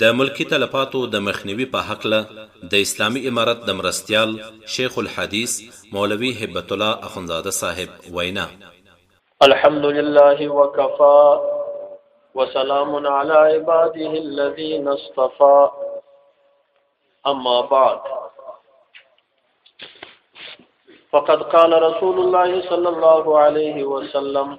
د ملکي تلفاتو د مخنیوي په هکله د اسلامي امارت د مرستیال شیخ الحدیث مولوي هبت الله اخندزاده صاحب وینا. الحمد لله وکفی وسلام علی عباده الذین اصطفی اما بعد فقد قال رسول الله صلی الله علیه وسلم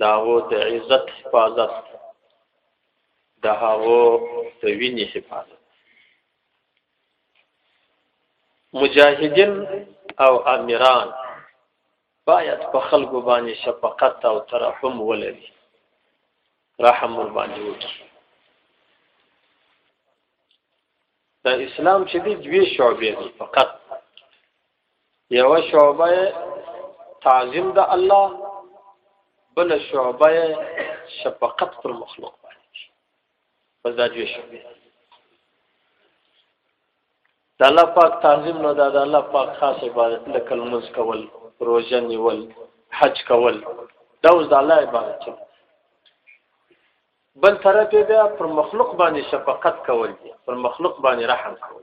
داغو د عزت حفاظت د هغو د وینې حفاظت مجاهدین او امیران باید په خلکو باندې شفقت او ترحم ولري رحم ور باندې وکړي دا اسلام چې دی دوی شعبې دي فقط یو شعبه تعظیم د الله بل شعبه شفقت پر مخلوق باندې بس دا دوی شعبه د الله پاک تعظیم نو دا د الله پاک خاص عبادت لکه لمونځ کول روزه نیول حج کول دا اوس د الله عبادت دی بل طرف بیا پر مخلوق باندې شفقت کول دي پر مخلوق باندې رحم کول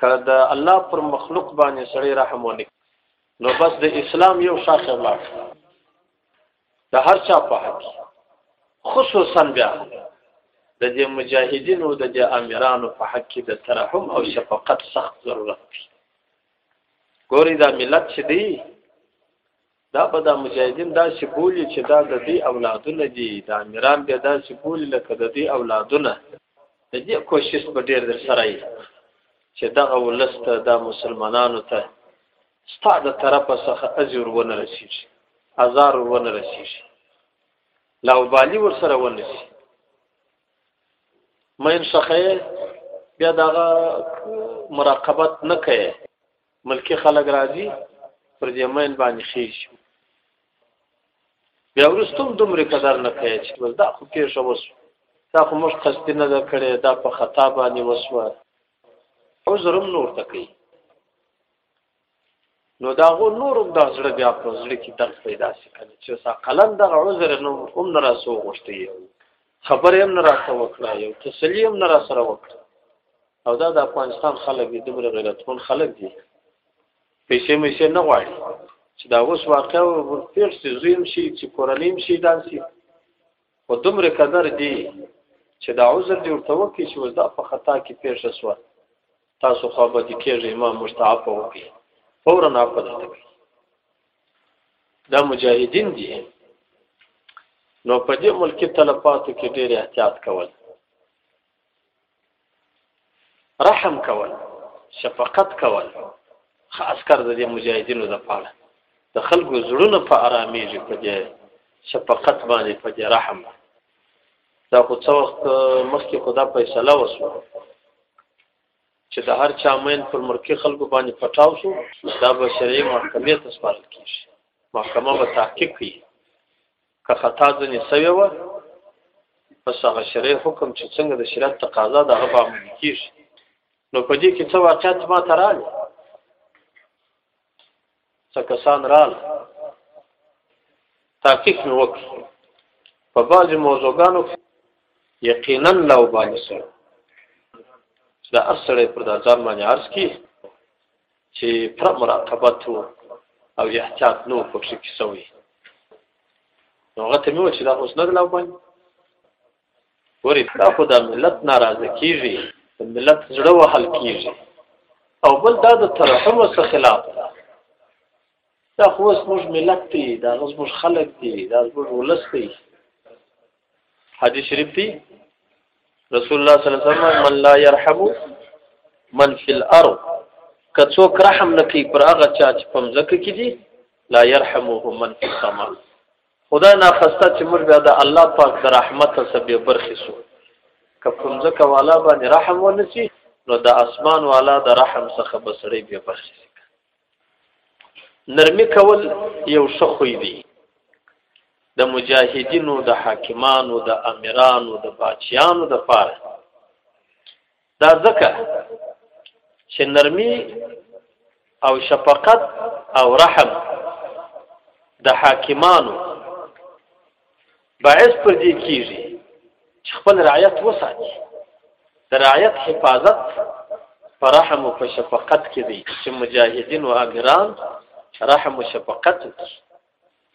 که د الله پر مخلوق باندې سړی رحم ونه نو بس د اسلام یو شاخه ولاړ د هر چا په حق خصوصا بیا د دې مجاهدینو د دې امیرانو په حق کې د ترحم او شفقت سخت ضرورت دی ګوري دا ملت چې دی دا به دا مجاهدین دا چې بولی چې دا د دې اولادونه دي دا امیران بیا دا چې بولی لکه د دې اولادونه د دې کوشش په ډیر در سره یې چې دغه ولسته دا مسلمانانو ته ستا د طرفه څخه اجر ونه رسیږي ازار ونه رسیږي لا وبالي ور سره ونه شي مې څخه بیا دغه مراقبت نه کوي ملکی خلک راځي پر دې مین باندې خېج بیا ورستم دومره قدر نه کوي چې بس دا خو پیښه وسو دا خو موږ قصد نه ده کړې دا په خطا باندې وسو عذر نور تکي نو دا غو نور د زړه بیا په زړه کې درد پیدا شي کنه چې سا قلم د عذر نو هم نه راسو غوښتي خبرې هم نه راسو وکړه یو تسلیم نه راسره وکړه او دا د افغانستان خلک دي دومره غیرتمن خلک دي پیسې مېسې نه غواړي چې دا اوس واقع ورپېښ شي زویم شي چې کورنۍ هم شي داسې خو دومره قدر دي چې دا عذر دې ورته وکړي چې اوس دا په خطا کې پېښه شوه تاسو خو به دې کېږي امام موږ ته عفو وکړي فورا عفو درته کوي دا مجاهدین دي نو په دې ملکي تلفاتو کې ډېر احتیاط کول رحم کول شفقت کول خاص کر د دې مجاهدینو د پاره د خلکو زړونه په آرامي جو په دې شفقت باندې په دې رحم دا خو څو وخت مخکې خدا فیصله وسو چې د هر چا مین پر مرکه خلکو باندې پټاو شو دا به شرعي محکمې ته سپارل کیږي محکمه به تحقیق کوي که خطا ځنې سوی وه پس هغه شرعي حکم چې څنګه د شریعت تقاضا د هغه عملي کېږي نو په دې کې څه واقعیت ما ته راغلی څه کسان راغله تحقیق مې وکړ په بعضې موضوعګانو کې یقینا لا وبالي سره چې دا هر سړی پر دا ځان باندې عرض کړي چې پر مراقبت او احتیاط نو پکې کیسوي نو هغه ته مې چې دا اوس نه لاو باندې ورې دا خو د ملت ناراضه کیږي د ملت زړه وهل کیږي او بل دا د ترحم څخه خلاف ده دا خو زموږ ملت دی دا زموږ خلک دی دا زموږ ولس دی حدیث شریف دی رسول الله صلی الله علیه وسلم من لا يرحم من فی الارض کڅو کرحم نکي پر هغه چا چې پم زکه کې دي لا يرحمه من فی السما خدا نه خسته چې موږ بیا د الله پاک د رحمت سره به برخې سو کپم زکه والا باندې رحم ونسی نو د اسمان والا د رحم څخه بسړې به برخې نرمي کول یو ښه خوی دی د مجاهدینو د حاکمانو د امیرانو د باچیانو د پاره دا ځکه چې نرمي او شفقت او رحم د حاکمانو باعث پر دې کیږي چې خپل رعایت وساتي د رعایت حفاظت پر رحم او شفقت کې دی چې مجاهدین او امیران رحم او شفقت وکړي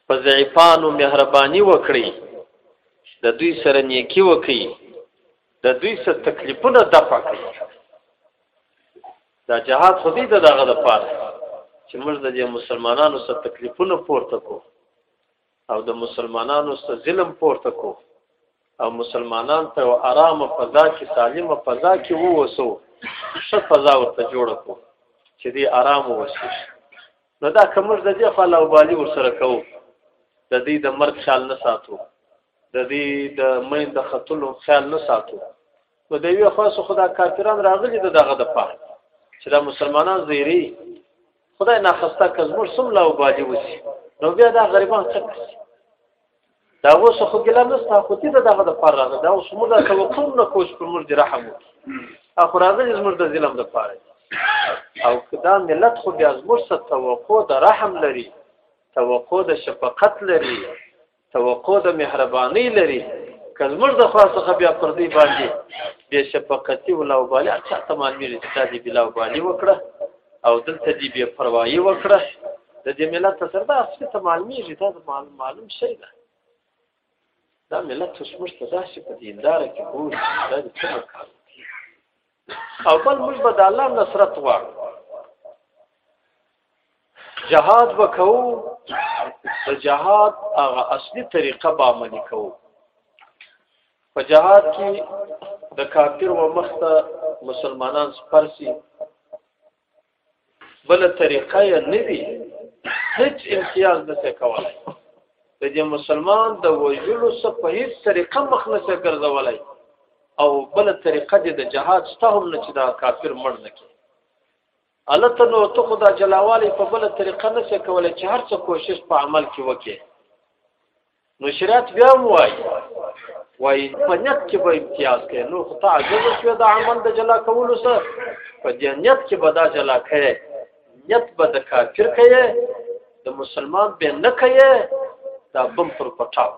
په ضعیفانو مهرباني وکړي د دوی سره نیکی وکړي د دوی سره تکلیفونه دفع کړي دا جهاد خو دې دغه د پاره چې موږ د مسلمانانو سره تکلیفونه پورته کوو او د مسلمانانو سره ظلم پورته کو او مسلمانان په آرام فضا کې سالم فضا کې ووسو ښه فضا ورته جوړ کو چې دې آرام ووسو نو دا کومر د دې خلا او بالی ورسره کو د دې د مرګ خیال نه ساتو د دې د مین د خطلو خیال نه ساتو نو د یو خاص خدا کافران راغلي دغه د پاره چې دا مسلمانان زیری خدای نه خسته که زموږ سم لا وبالي وسی نو بیا دا غریبان څه کوي دا اوس خو ګلم نستا خو دې دغه د پر راغله دا اوس موږ دا توقع نه کوش پر موږ دی رحم وکړي اخو راځي زموږ د ظلم د پاره او کدا ملت خو بیا زموږ څه توقع د رحم لري توقع د شفقت لري توقع د مهرباني لري کزمر د خوا څخه بیا پر دې باندې بیا شفقتي ولا وبالي اچھا تمام مې رښتا دي بلا وبالي وکړه او دلته دې بیا پروايي وکړه د دې ملت سره دا اصلي تمام مې رښتا د معلوم معلوم شي ده دا ملت اوس موږ ته داسې په دیندار کې ګوري دا د څه کار او بل موږ به د الله نصرت غواړو جهاد وکاو د جهاد هغه اصلي طریقه به عملي کوو په جهاد کې د کافر و مخته مسلمانان سپرسي بل طریقه یې نه وی هیڅ امتیاز نه څه کولای د دې مسلمان د وجلو څخه په هیڅ طریقه مخ نه څه ګرځولای او بل طریقه دې د جهاد سته هم نه چې دا کافر مړ نه کی الته نو ته خدا جلاوالی په بل طریقه نه څه کولای چې هر څه کوشش په عمل کې وکړي نو شریعت بیا هم وایي وایي په نیت کې به امتیاز کوي نو خو ته عجز شوې د عمل د جلا کولو سره په دې نیت کې به دا جلا کوي نیت به د کافر کوي د مسلمان به نه کوي دا بم پر پټاو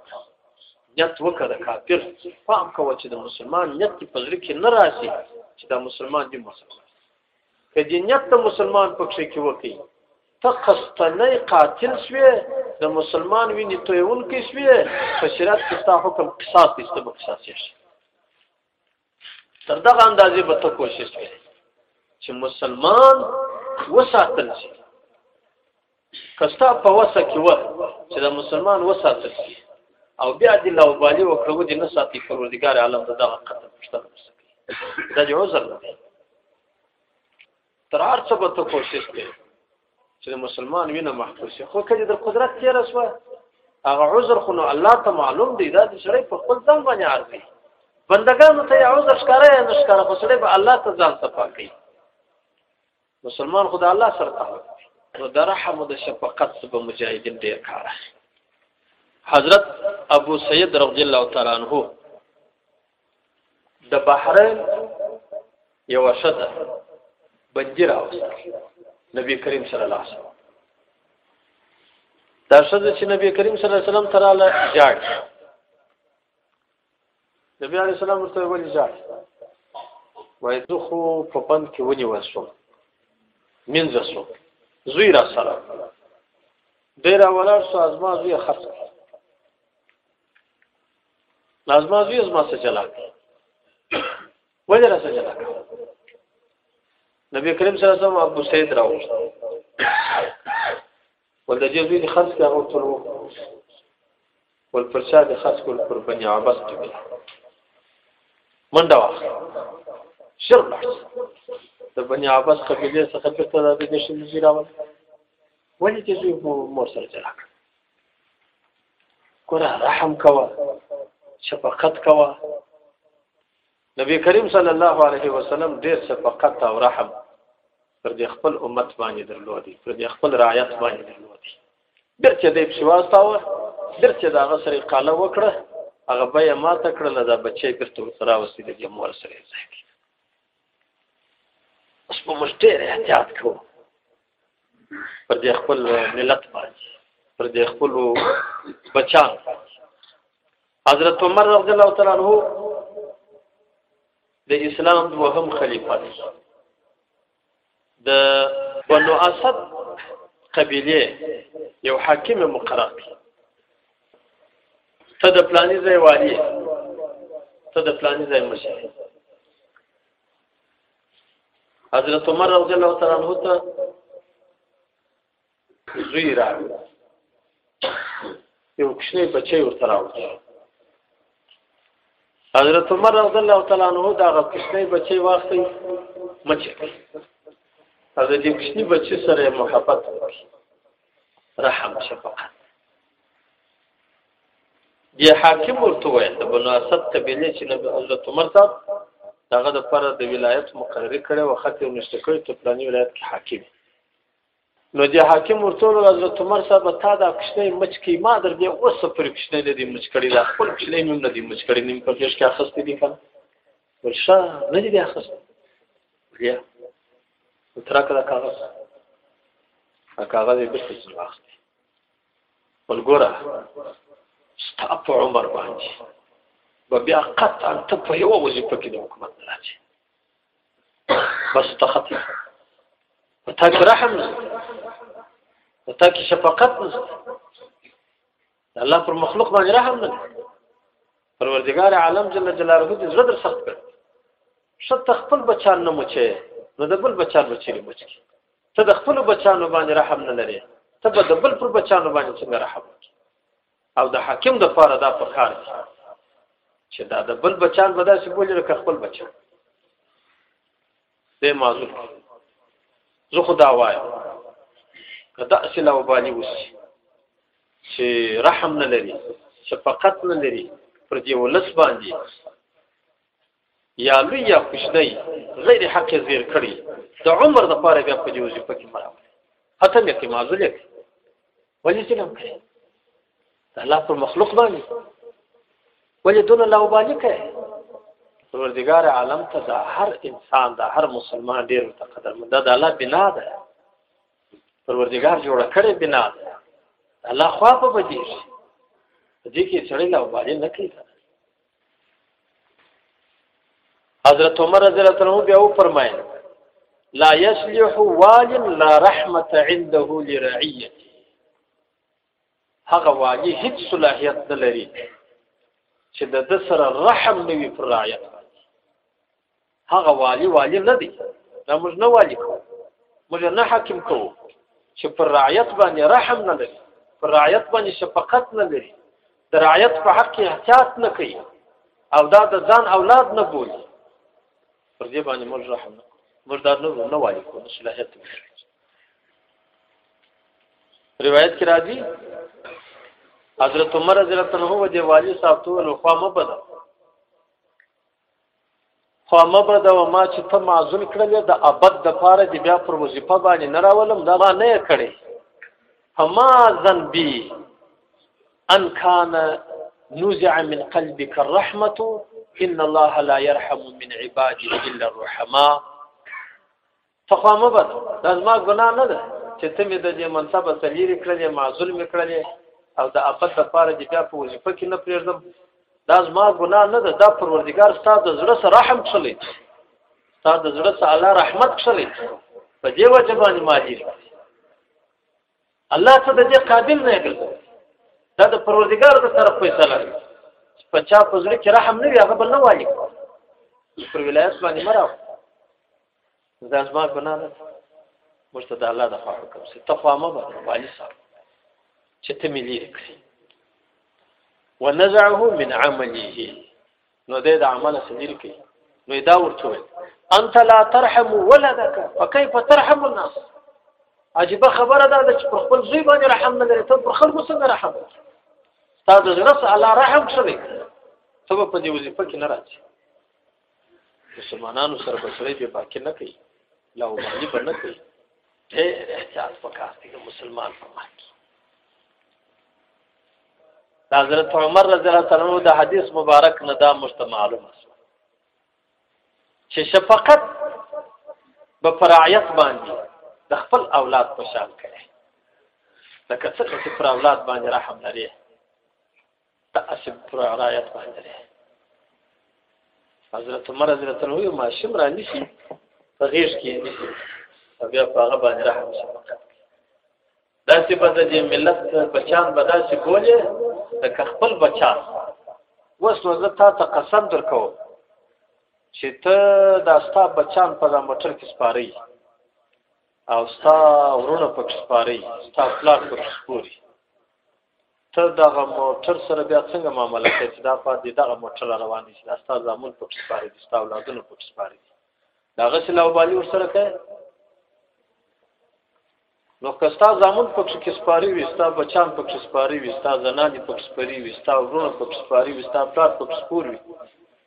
نیت وکړه د کافر فهم کوه چې د مسلمان نیت په زړه کې نه راسي چې دا مسلمان دی مسلمان که جنیت ته مسلمان پکښې کې وکي ته قسطنی قاتل شوی د مسلمان ویني تویون کې شوی په شریعت کې ستا حکم قصاص دی ته قصاص شي تر دغه اندازې به ته کوشش کوي چې مسلمان وساتل شي کستا په وسه کې و چې د مسلمان وساتل شي او بیا د لو بالی وکړو د نه ساتي پروردګار عالم ته دغه قتل پښتنه وسکي دا جو عذر نه تر هر څه به ته کوشش کوي چې د مسلمان وینه محفوظ شي خو کله د قدرت تیر شوه هغه عذر خو نو الله ته معلوم دی دا د شرع په خپل ځان باندې عارضي بندگانو ته عذر ښکاره یا نشکاره خو سره به الله ته ځان صفا کوي مسلمان خدای الله سره تعلق نو د رحم او د شفقت سبب مجاهدین ډیر کار اخلي حضرت ابو سید رضی الله تعالی عنہ د بحرین یو شته بندی راوست نبی کریم صلی الله علیه وسلم دا شته چې نبی کریم صلی الله علیه وسلم تراله جاړ نبی عليه السلام ورته ویلي ځار وای زه خو په پند کې ونی وسو منځ سو زوی را سره ډیر اولار سو ازما زوی خرڅ لازما زوی ازما سره چلا وجه را سره چلا نبی کریم صلی الله علیه وسلم ابو سید راوښته ول د جزوی د خرج کې هغه تلو ول پر چا د خرج کول پر بنی عباس کې بیا منډه واخ شر لاړ د بنی عباس قبيله څخه په تر دې د شل زیرا ول ولې چې زوی مو مور سره چلا کړ کورا رحم کوا شفقت کوا نبی کریم صلی الله علیه وسلم ډیر شفقت او رحم پر دې خپل امت باندې درلودي پر دې خپل رعایت باندې درلودي ډیر چې دې شواستاوه ډیر چې دا غسرې قاله وکړه هغه به یې ماته کړل دا بچی بیرته ورته راوستي د جمهور سره ځای کې اوس په موږ ډېر احتیاط کوو پر دې خپل ملت باندې پر دې خپل بچان حضرت عمر رضی الله تعالی عنہ د اسلام دوهم خلیفہ دی د بنو اسد قبیله یو حاکم مقرر کړ ته د پلاني ځای والی ته د پلاني ځای مشر حضرت عمر رضی الله تعالی عنہ ته زوی راغی یو کوچنی بچی ورته راوړی حضرت عمر رضی الله تعالی عنہ دا کوچنی بچی واخی مچ او د دې کوچني بچي سره محبت وکړي رحم شفقت بیا حاکم ورته وایي د بنو اسد قبیله چې نبی حضرت عمر صاحب دغه د پر د ولایت مقرری کړي او خط یې نشته کړی ته پلاني ولایت کې حاکم نو دی حاکم ورته حضرت عمر صاحب تا دا کښنه مچ کې ما در دې اوس پر کښنه نه دی مچ کړی دا خپل کښنه مې نه دی مچ کړی نیم په پیش کې اخستې دي کنه ورشه نه دی اخست بیا ترکه دا کاغذ کاغذ یې بس څه واخلې ولګورا ستا په عمر باندې به بیا قطعا ته په یو وظیفه کې د حکومت راځي بس ته خطر په تا کې رحم نشته په تا کې شفقت نشته الله پر مخلوق باندې رحم نه پروردگار عالم جل جلاله دې زړه در سخت کړ شت خپل بچان نه مچي نو د بل بچان بچي مچي ته د خپل بچانو باندې رحم نه لري ته به د بل پر بچانو باندې څنګه رحم او د حاکم د پاره دا په کار دي چې دا د بل بچان به داسې بولي لکه خپل بچان به معذور زه خدا وایم کدا اصله وبالي وسی چې رحم نه لري شفقت نه لري پر دې ولس باندې یا لوی یا کوچنی غیر حق زیر کړی د عمر د پاره بیا په دې وظیفه کې مرام حتی مې کې معذور یې ولې سلام کړی الله پر مخلوق باندې ولې دون الله باندې کړی پروردگار عالم ته دا هر انسان دا هر مسلمان ډیر متقدر مده دا الله بنا ده پروردگار جوړ کړی بنا ده الله خوا په بدیږي دې کې سړی لا باندې نه کوي حضرت عمر رضی الله تعالی عنہ بیا و فرمایل لا يصلح وال لا رحمت عنده لرعيه هغه والی هیڅ صلاحیت نه لري چې د د سره رحم نه وي پر رعایت هغه والی والی نه دی دا موږ نه والی کوو موږ نه حاکم کوو چې پر رعیت باندې رحم نه لري پر رعیت باندې شفقت نه لري د رعیت په حق کې احتیاط نه کوي او دا د ځان اولاد نه بولي پر دې باندې موږ رحم نه موږ دا نه نه والی کوو نه صلاحیت روایت کې راځي حضرت عمر رضی الله عنه و دی والی صاحب ته نو خوا مبد خو ما به دا ما چې ته معزول کړلې د ابد د پاره دی بیا پر وظیفه باندې نه راولم دا ما نه کړې فما ذنبي ان كان نزع من قلبك الرحمه ان الله لا يرحم من عباده الا الرحماء ته خو مه بس دا زما ګناه نه ده چې ته مې د دې منصبه څخه لرې کړلې معزول مې کړلې او د ابد لپاره دې بیا په وظیفه کې نه پرېږدم دا زما ګناه نه ده دا پروردګار ستا د زړه سره رحم کښلی ستا د زړه سره الله رحمت کښلی په دې وجه باندې ما دې الله ته د دې قابل نه ګرځي دا د پروردګار د طرف فیصله ده په چا په زړه کې رحم نه وي هغه بل نه وایي پر ولایت باندې مرا دا زما ګناه ده موږ ته د الله د خوا حکم سي ته خوا مه بده والي صاحب چې ته مې لرې کړې ونزعه من عمله نو دې د عمله څخه لرې کړې نو دا ورته وي انت لا ترحم ولدك فكيف ترحم الناس عجیب خبره ده چې پر خپل زوی باندې رحم نه لري ته پر خلکو څنګه رحم کوي تا د زړه سره رحم شوی ته په دې وظیفه کې نه راځي مسلمانانو سره بسړې به باقی نه کوي لا وبالي به نه کوي ډېر احتیاط وکړ چې مسلمان په ما کې حضرت عمر رضی الله تعالی عنہ د حدیث مبارک نه دا مستمعلومه چې شفقت به پرایت باندې د خپل اولاد په شان کړي لکه څنګه چې پر اولاد باندې رحم لري تاسب پر رایت باندې ده حضرت عمر حضرت نو یو ماشم را نشي په غیش کې نشي بیا په هغه باندې رحم شي دا چې په دې ملت بچان بدا چې کولې د خپل بچان وس نو زه تا ته قسم درکو چې ته دا ستا بچان په دا موټر کې سپاري او ستا ورونه په کې سپاري ستا پلاک په کې سپوري ته دغه موټر سره بیا څنګه معامله کوي چې دا خوا دې دغه موټر روان دي چې دا ستا زامن پکې سپاره دي ستا اولادونه پکې سپاره دي د هغه سې لاوبالي ورسره کوي نو که ستا زامن پکې کې سپاره وي ستا بچان پکې سپاره وي ستا زنانې پکې سپاره وي ستا ورونه پکې سپاره وي ستا پلار پکې سپور وي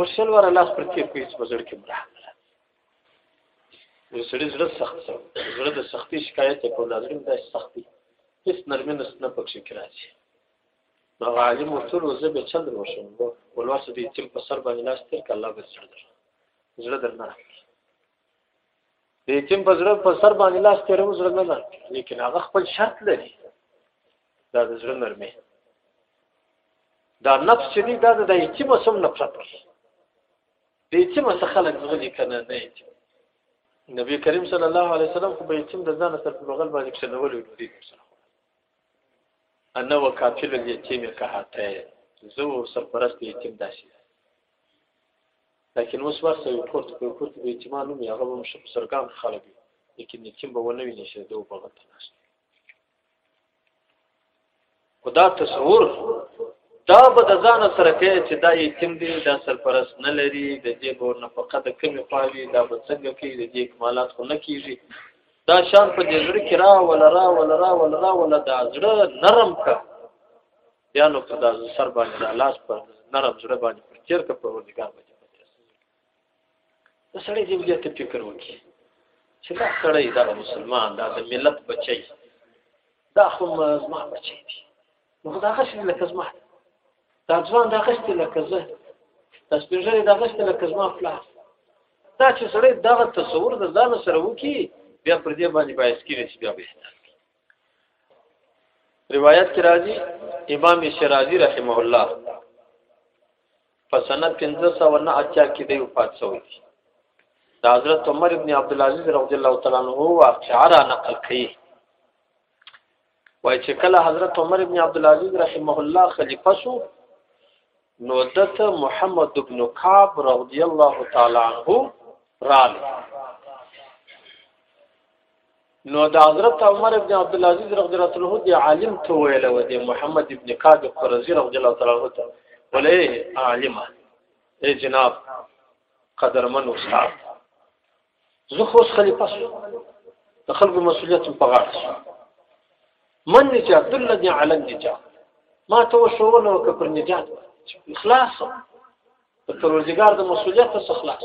مرسل ور لاس پر تیر کوي چې بزړ کې مرحم یو سړي زړه سخت سره زړه د سختي شکایت په ولادرم د سختي هیڅ نرمي نس نه پکې کراچي نو عالم ورتل وزه به چل روشن وو ولوس دې تیم په سر باندې لاس تر کله به زړه در زړه در نه دې تیم په زړه په سر باندې لاس تر وو زړه نه لیکن هغه خپل شرط لري دا د زړه نرمي دا نفس چې دی دا د یتیم سم نفرت کوي د یتیم څخه خلک زغلی کنه نه یتیم نبی کریم صلی الله علیه وسلم خو به یتیم د ځان سره په بغل باندې کښنول وي دې سره انا وکافل الیتیم کهاته زو سرپرست یتیم داسي لكن اوس ورسه یو پورت په پورت به یتیمانو مې هغه هم سرګام خلک لیکن یتیم به ونه ویني چې دوه بغل ته نشته خدا تصور دا به د ځان سره کې چې دا یتیم دی دا سرپرست نه لري د دې په نفقه د کمی خواوي دا به څنګه کوي د دې کمالات خو نه کیږي دا شان په دې زړه کې را ولا را ولا را ولا را ولا دا زړه نرم کا بیا نو دا سر باندې لاس پر نرم زړه باندې پر چیرته پر ورګار باندې دا سړی دې بیا ته فکر وکړي چې دا سړی دا مسلمان دا د ملت بچی دا خو زما بچی دی نو دا غشې لکه زما دا ځوان دا غشې لکه زه دا سپېژنې دا غشې لکه زما پلار دا چې سړی دغه تصور د ځان سره وکړي بیا پر دې باندې باعث کېږي چې بیا به روایت کې راځي امام شرازي رحمه الله په سنه 1509 اتیا کې دی وفات شوی دی د حضرت عمر ابن عبد العزيز رضی الله تعالی عنہ واقعا را نقل کړي وای چې کله حضرت عمر ابن عبد العزيز رحمه الله خلیفہ شو نو دته محمد ابن کعب رضی الله تعالی عنہ رال نو د حضرت عمر ابن عبد العزيز رضی الله عنه دی عالم ته ویل و دی محمد ابن کعب قرزی رضی الله تعالی عنہ ته ولې عالم اے جناب قدرمن استاد زه خو خلیفہ شو د خلکو مسؤلیت په غاړه شو من نجات دلني علی النجات ما ته وشول او کفر نجات اخلاص د پروردګار د مسؤلیت څخه خلاص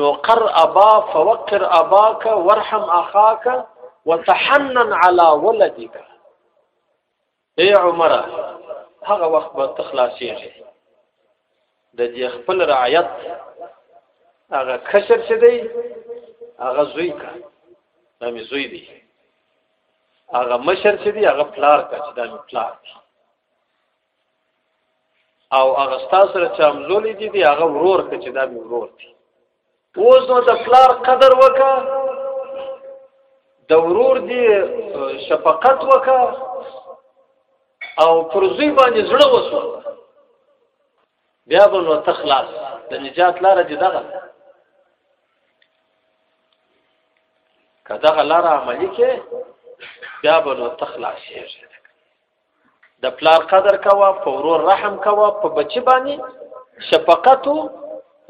نو قر ابا فوقر اباک ورحم اخاک وتحنن على ولدك اے عمر هغه وخت به تخلاصيږي د دې خپل رعایت هغه کشر څه دی هغه زوی کا دا می زوی دی هغه مشر څه دی هغه پلار کا چې دا می پلار دی او هغه ستاسو سره چې امزولې دي دی هغه ورور ته چې دا به ورور دي اوس نو د پلار قدر وکا د ورور دی شفقت وکا او پرځي باندې زړه وسو بیا به نو تخلاص د نجات لار دي دغه کداغه لار عملی کې بیا به نو تخلاص شي د پلار قدر کوه په ورور رحم کوه په بچی باندې شفقت او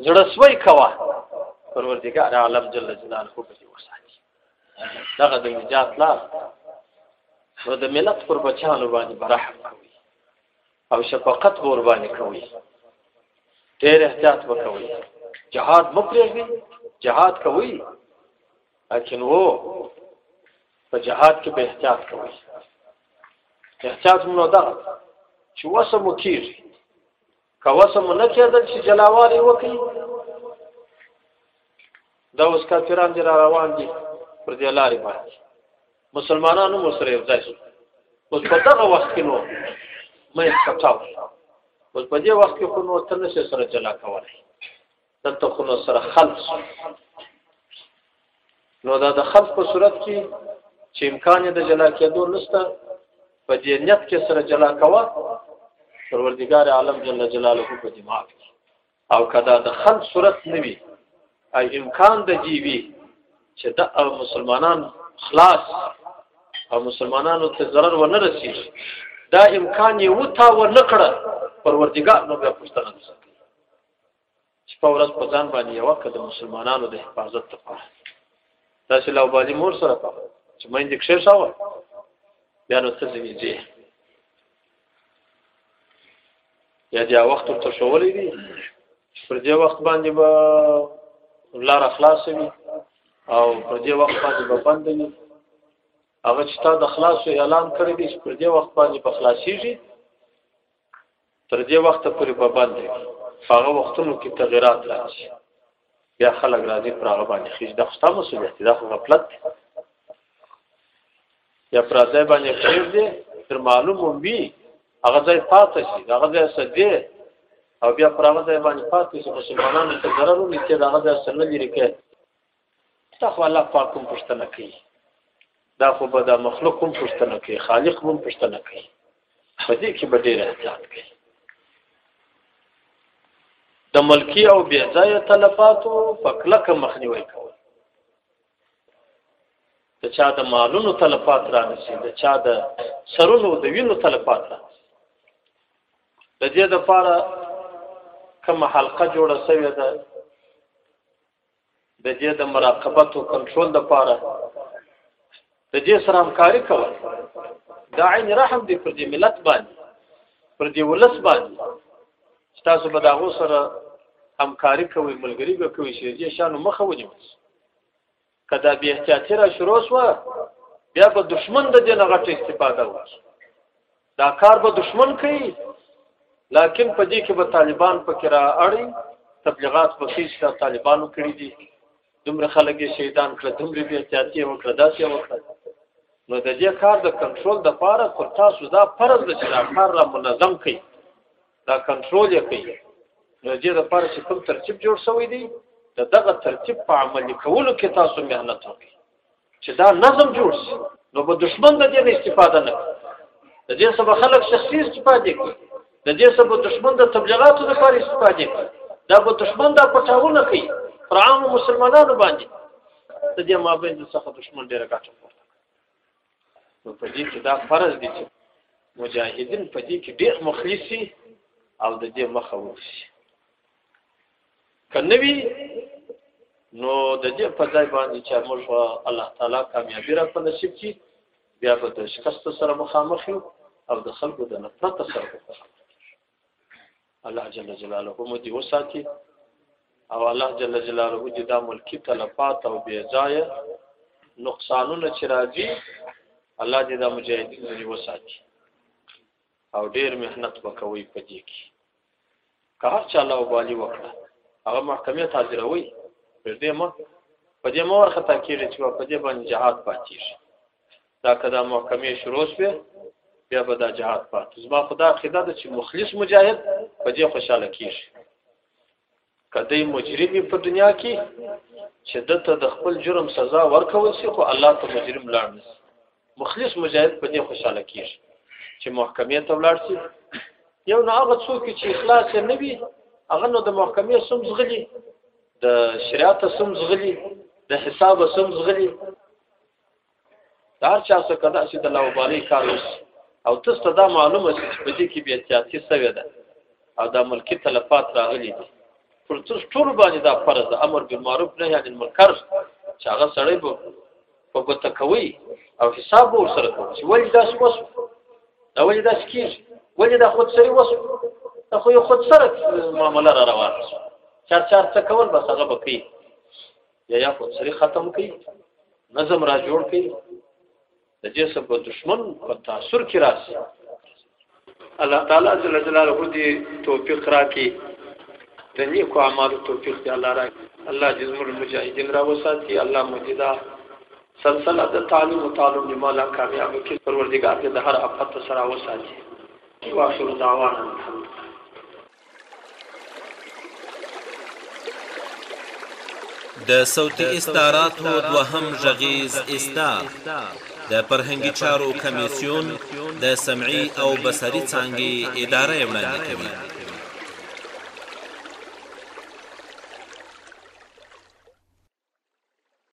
زړسوي کوه پروردګار عالم جل جلاله په دې وساتي دغه د نجات لار نو د ملت پر بچانو باندې برحم کوي او شفقت ور باندې کوي ډېر احتیاط وکوي جهاد مپرېږي جهاد کوي لكن وو په جهاد کې به احتیاط کوي احتیاط موږ دا چې وسه مو کیږي که وسه مو نه کېدل چې جلاوالي وکړي دا اوس کافران دي را روان دي پر دې لارې باندې مسلمانانو مو سره یو ځای شو اوس په دغه وخت کې نو مې کټاو اوس په دې وخت کې خو نو تر نشه سره جلا کولای دلته خو نو سره خلق نو دا د خلق په صورت کې چې امکان د جلا کېدو نشته په دې نیت کې سره جلا کوه پروردگار عالم جل جلاله په دماغ کې او کدا د خلق صورت نوي ای امکان د دی وی چې د مسلمانان خلاص او مسلمانانو ته ضرر ونه رسیږي دا امکان یې وتا و نکړه پروردگار نو بیا پښتنه شپه ورځ په ځان باندې یو کده مسلمانانو د حفاظت لپاره تاسو له باندې مور سره په چې مې دې کښې شاوه بیا نو ته ځینې دې یا دا وخت ته شولې دي پر دې وخت باندې به لار خلاص وي او پر دې وخت باندې به بند وي هغه چې تا د خلاصو اعلان کړی دی پر دې وخت باندې په خلاصيږي تر دې وخت پورې به بند وي هغه وختونو کې تغیرات راځي بیا خلک راځي پر هغه باندې خېج د خستا مسولیت دا خو غفلت یا پر ځای باندې خېج دی تر معلوم وي هغه ځای پاتې شي هغه ځای سدي او بیا پر هغه ځای باندې پاتې شي مسلمانانو ته ضرر ونی چې هغه ځای سره لري کې دا خو الله پاک کوم پښتنه کوي دا خو به دا مخلوق کوم پښتنه کوي خالق کوم پښتنه کوي په دې کې به ډېر احتیاط کوي د ملکی او بې ځایه تلفاتو په کلکه مخنیوي کول د چا د مالونو تلفات را نشي د چا د سرونو د وینو تلفات را د دې لپاره کوم حلقه جوړه شوې ده د دې د مراقبت او کنټرول لپاره د دې سره همکاري کوي دا عین رحم دی پر دې ملت باندې پر دې ولس باندې تاسو به دا غو سره همکاري کوي ملګری به کوي چې دې شانو مخه ونیو کدا به احتیاطي را شروع شو بیا به دشمن د دې نه غټه استفاده وکړي دا کار به دشمن کوي لکن په دې کې به طالبان پکې را اړي تبلیغات په سیس کا طالبانو کړی دي دومره خلک یې شهیدان کړ دومره بیا تیاتې وکړه داسې وکړه نو د دې کار د کنټرول د پاره پر تاسو دا فرض ده چې دا کار را منظم کړئ دا کنټرول یې کړئ نو دې د پاره چې کوم ترتیب جوړ شوی دی د دغه ترتیب په عملي کولو کې تاسو مهنت وکړئ چې دا نظم جوړ شي نو په دشمن د دې استفاده نه د دې سبا خلک شخصي استفاده کوي د دې سبا دشمن د تبلیغاتو لپاره استفاده کوي دا به دشمن دا پټاونه کوي پر عام مسلمانانو باندې د دې مابین څخه دشمن ډیره ګټه کوي نو په دې کې دا فرض دي چې مجاهدین په دې کې ډېر مخلصي او د دې مخه ورشي کنوي نو د دې په ځای باندې چې موږ الله تعالی کامیابی را په نصیب کړي بیا به د شکست سره مخامخ یو او د خلکو د نفرت سره مخامخ الله جل جلاله مو دې وساتي او الله جل جلاله دې دا ملکی تلفات او بی ځای نقصانونه چې راځي الله دې دا مجاهدین دې وساتي او ډیر مهنت وکوي په دې کې که هر چا له وبالي وکړه هغه محکمې ته حاضروي پر دې مه په دې مور خطا کېږي چې په دې باندې جهاد پاتې شي دا کدا محکمې شروع شوه بیا به دا جهاد پاتې زما خدا خدا د چې مخلص مجاهد په دې خوشاله کېږي که دی مجرم په دنیا کې چې دته د خپل جرم سزا ورکول شي خو الله ته مجرم لاړ نشي مخلص مجاهد په دې خوشاله کیږي چې محکمې ته ولاړ شي یو نه هغه څوک چې اخلاص نه وي هغه نو د محکمې سم زغلی د شریعت سم زغلی د حساب سم زغلی دار چا څه کدا چې د لاوبالي کار وس او تاسو ته دا معلومه چې په دې کې بیا سیاسي سوي ده او دا ملکی تلفات راغلي دي پر تاسو ټول باندې دا فرض ده امر بالمعروف نهي عن المنکر چې هغه سړی به په ګوت کوي او حساب ور سره کوي چې ولې دا سوس دا ولې دا سکیږي ولې دا خود سری وس دا خو یو خود سره معاملې را روانه چار چار څه کول بس هغه بکی یا یا خود سری ختم کی نظم را جوړ کی د دې سبب دشمن په تاثر کې راځي الله تعالی جل جلاله دې توفیق راکړي د نیکو اعمالو توفیق دې الله راکړي الله دې زموږ مجاهدین را وساتي الله مجدا سلسله د تعلیم او تعلم دې مالا کامیاب کړي پروردګار دې د هر افت سره وساتي واخر دعوانا الحمدلله د صوتي استعاراتو دوهم غږیز اصدار د فرهنګي چارو کمیسیون د سمعي او بصري څانګې اداره یې وړاندې کوي